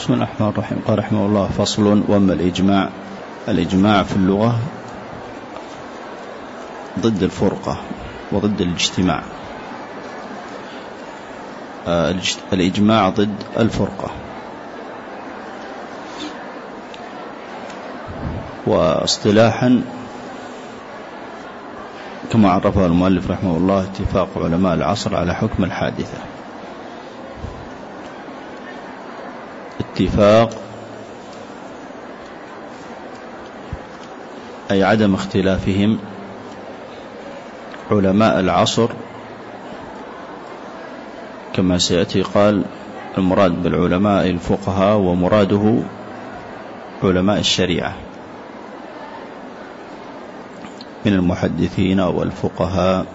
بسم الله الرحمن الرحيم. قال رحمه الله فصل وأما الإجماع الإجماع في اللغة ضد الفرقة وضد الاجتماع. آه، الإجماع ضد الفرقة. واصطلاحا كما عرفه المؤلف رحمه الله اتفاق علماء العصر على حكم الحادثة. اتفاق أي عدم اختلافهم علماء العصر كما سيأتي قال المراد بالعلماء الفقهاء ومراده علماء الشريعة. من المحدثين والفقهاء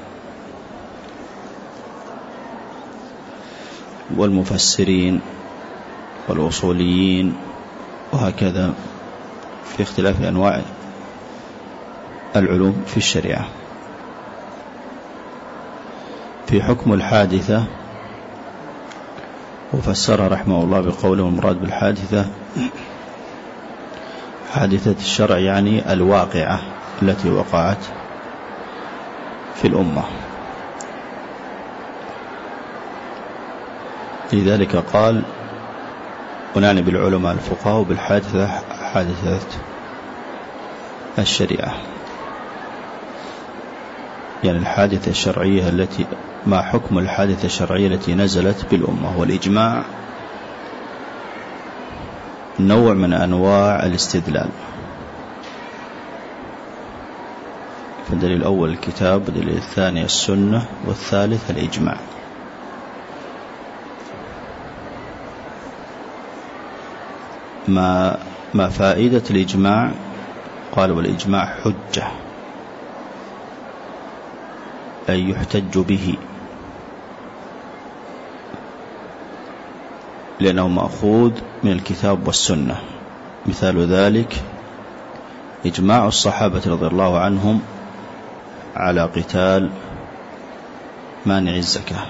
والمفسرين والأصوليين وهكذا في اختلاف أنواع العلوم في الشريعة. في حكم الحادثة وفسرها رحمه الله بقوله المراد بالحادثة حادثة الشرع يعني الواقعة التي وقعت في الأمة. لذلك قال ونعني بالعلماء الفقهاء وبالحادثة حادثة الشريعة. يعني الحادثة الشرعية التي ما حكم الحادثة الشرعية التي نزلت بالأمة؟ والإجماع نوع من أنواع الاستدلال. فالدليل الأول الكتاب والدليل الثاني السنة والثالث الإجماع. ما ما فائدة الإجماع؟ قال والإجماع حجة. أي يحتج به. لأنه مأخوذ من الكتاب والسنة. مثال ذلك إجماع الصحابة رضي الله عنهم على قتال مانع الزكاة.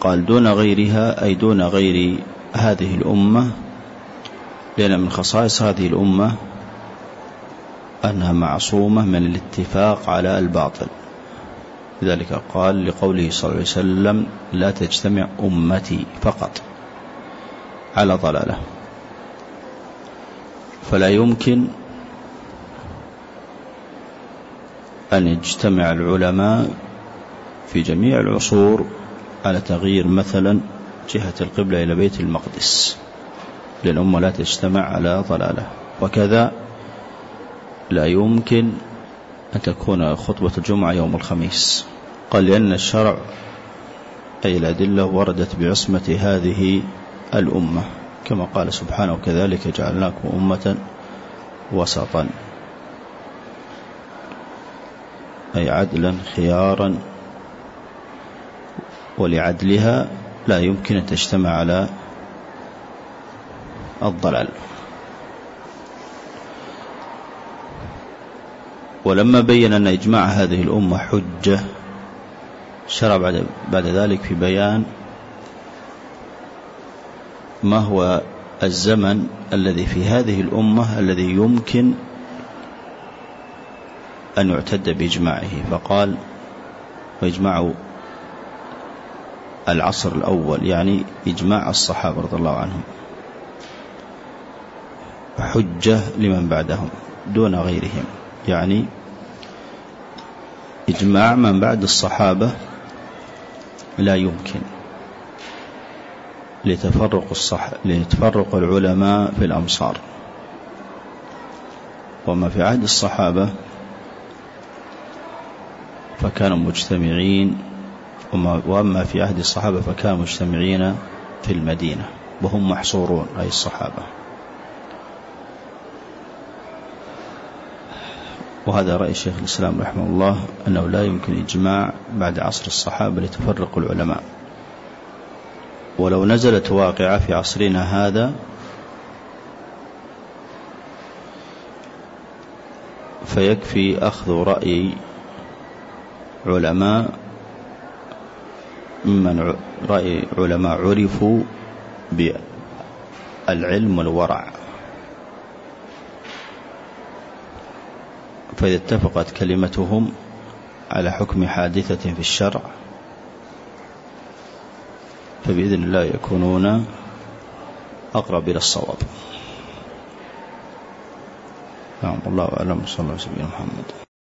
قال دون غيرها أي دون غير هذه الأمة لأن من خصائص هذه الأمة أنها معصومة من الاتفاق على الباطل. لذلك قال لقوله صلى الله عليه وسلم لا تجتمع أمتي فقط على ضلالة. فلا يمكن أن يجتمع العلماء في جميع العصور على تغيير مثلا جهة القبلة إلى بيت المقدس. للأمة لا تجتمع على ضلالة. وكذا لا يمكن أن تكون خطبة الجمعة يوم الخميس. قال لأن الشرع أي الأدلة وردت بعصمة هذه الأمة. كما قال سبحانه وكذلك جعلناكم أمة وسطا أي عدلا خيارا ولعدلها لا يمكن أن تجتمع على الضلال. ولما بين أن إجماع هذه الأمة حجة شرع بعد, بعد ذلك في بيان ما هو الزمن الذي في هذه الأمة الذي يمكن أن يعتد بإجماعه. فقال وإجماع العصر الأول يعني إجماع الصحابة رضي الله عنهم. حجة لمن بعدهم دون غيرهم. يعني إجماع من بعد الصحابة لا يمكن لتفرق الصح لتفرق العلماء في الأمصار. وما في عهد الصحابة فكانوا مجتمعين وأما في عهد الصحابة فكانوا مجتمعين في المدينة وهم محصورون أي الصحابة. وهذا رأي شيخ الإسلام رحمه الله أنه لا يمكن إجماع بعد عصر الصحابة لتفرق العلماء. ولو نزلت واقعة في عصرنا هذا فيكفي أخذ رأي علماء ممن رأي علماء عرفوا بالعلم والورع. فإذا اتفقت كلمتهم على حكم حادثة في الشرع فبإذن الله يكونون أقرب إلى الصواب. نعم الله أعلم. صلى الله عليه وسلم محمد.